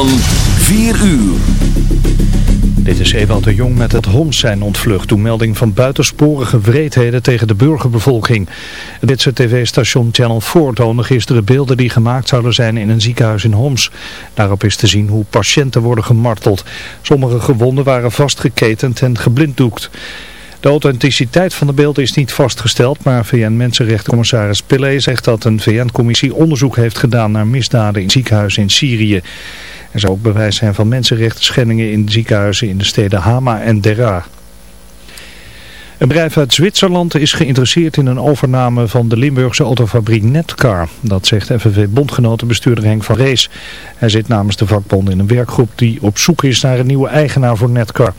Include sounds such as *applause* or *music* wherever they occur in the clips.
Van 4 uur. Dit is Ewald de Jong met het Homs zijn ontvlucht toen melding van buitensporige wreedheden tegen de burgerbevolking. Dit is tv-station Channel 4 toonde gisteren beelden die gemaakt zouden zijn in een ziekenhuis in Homs. Daarop is te zien hoe patiënten worden gemarteld. Sommige gewonden waren vastgeketend en geblinddoekt. De authenticiteit van de beelden is niet vastgesteld, maar VN-mensenrechtencommissaris Pillay zegt dat een VN-commissie onderzoek heeft gedaan naar misdaden in ziekenhuizen in Syrië. Er zou ook bewijs zijn van mensenrechten in ziekenhuizen in de steden Hama en Deraa. Een bedrijf uit Zwitserland is geïnteresseerd in een overname van de Limburgse autofabriek Netcar. Dat zegt FNV-bondgenotenbestuurder Henk van Rees. Hij zit namens de vakbond in een werkgroep die op zoek is naar een nieuwe eigenaar voor Netcar.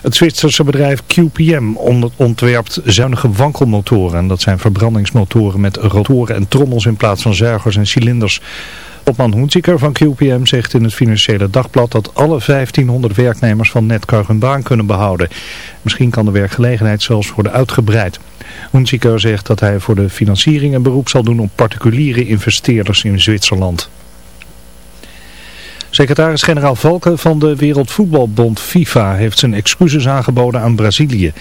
Het Zwitserse bedrijf QPM ontwerpt zuinige wankelmotoren. Dat zijn verbrandingsmotoren met rotoren en trommels in plaats van zuigers en cilinders. Topman Hoenziker van QPM zegt in het Financiële Dagblad dat alle 1500 werknemers van Netcar hun baan kunnen behouden. Misschien kan de werkgelegenheid zelfs worden uitgebreid. Hoenziker zegt dat hij voor de financiering een beroep zal doen op particuliere investeerders in Zwitserland. Secretaris-generaal Valken van de Wereldvoetbalbond FIFA heeft zijn excuses aangeboden aan Brazilië.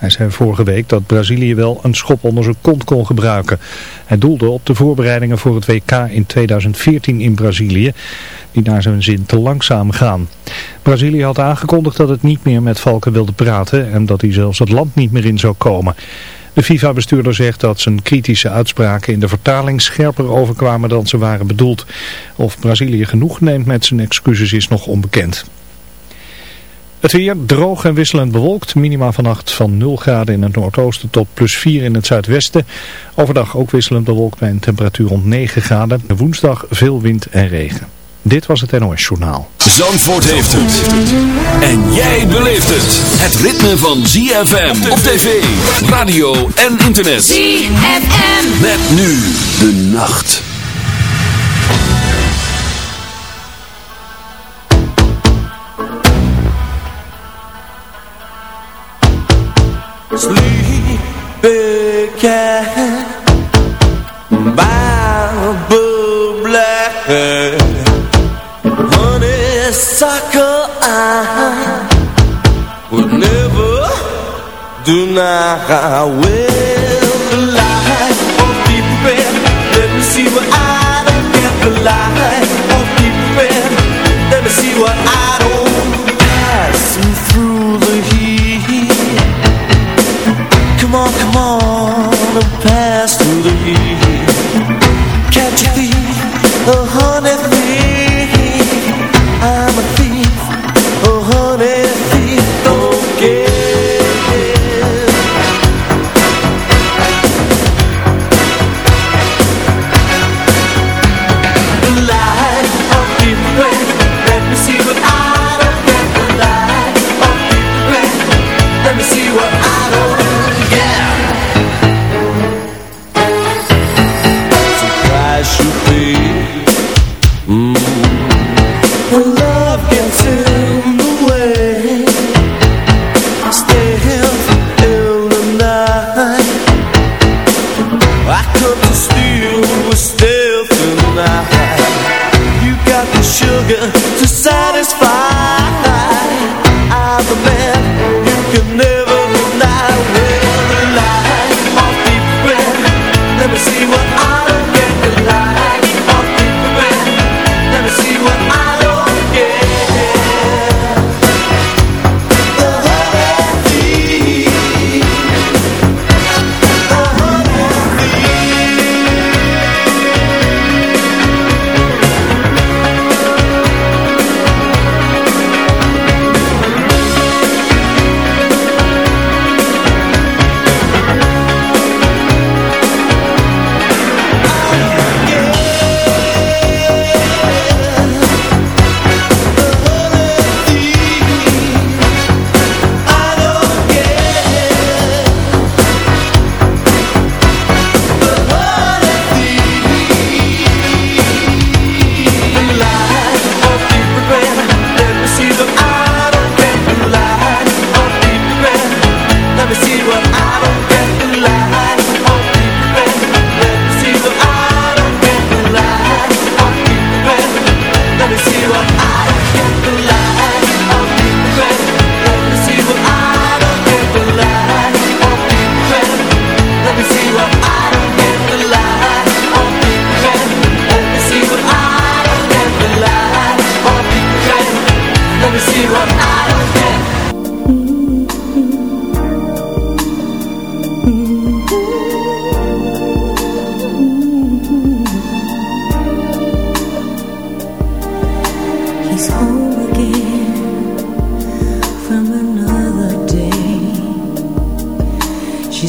Hij zei vorige week dat Brazilië wel een schop onder zijn kont kon gebruiken. Hij doelde op de voorbereidingen voor het WK in 2014 in Brazilië, die naar zijn zin te langzaam gaan. Brazilië had aangekondigd dat het niet meer met Valken wilde praten en dat hij zelfs het land niet meer in zou komen. De FIFA-bestuurder zegt dat zijn kritische uitspraken in de vertaling scherper overkwamen dan ze waren bedoeld. Of Brazilië genoeg neemt met zijn excuses is nog onbekend. Het weer droog en wisselend bewolkt. Minima vannacht van 0 graden in het noordoosten tot plus 4 in het zuidwesten. Overdag ook wisselend bewolkt bij een temperatuur rond 9 graden. Woensdag veel wind en regen. Dit was het NOS Journaal. Zandvoort heeft het. En jij beleeft het. Het ritme van ZFM op tv, radio en internet. ZFM. Met nu de nacht. I Well, the light of deep red Let me see what I don't get The light of deep Let me see what I sugar to satisfy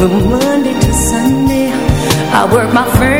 from Monday to Sunday. I work my friends.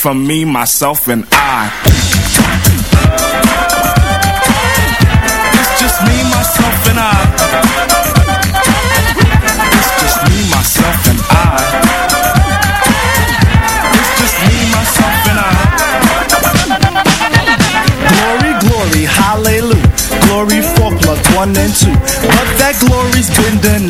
from me, myself, and I. It's just me, myself, and I It's just me, myself and I. It's just me, myself and I. Glory, glory, hallelujah. Glory for plug one and two. But that glory's been denied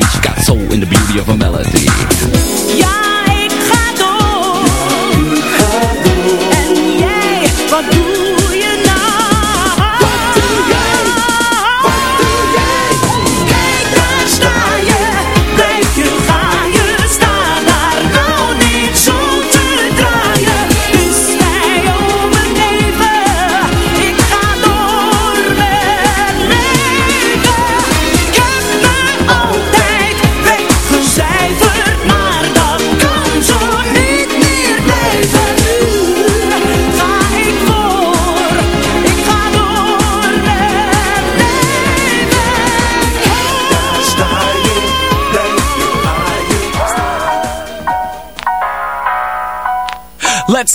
she got soul in the beauty of her melody. Yeah.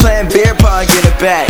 playing beer pong, get it back.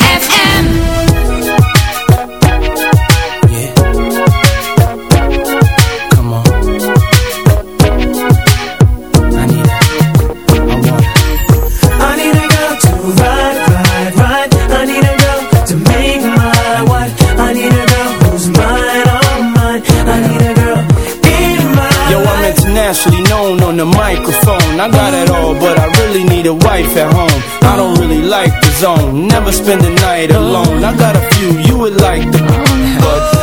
A wife at home. I don't really like the zone, never spend the night alone. I got a few you would like the oh, but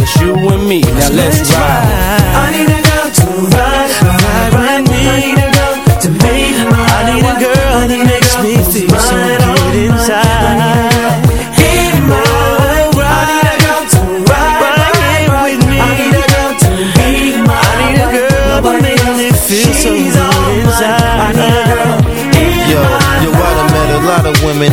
just you and me. Now let's, let's ride. ride. I need a girl to ride, ride, ride with me. I need a girl to make my I need a girl that makes me feel so good inside. Feel so good inside. I need a girl. Yo, yo, I met a lot of women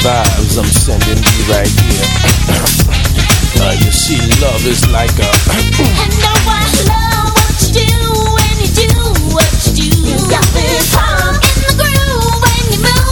vibes I'm sending you right here. *clears throat* uh, you see, love is like a. *clears throat* I know I love what you do when you do what you do. You got this heart in the groove when you move.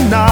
night.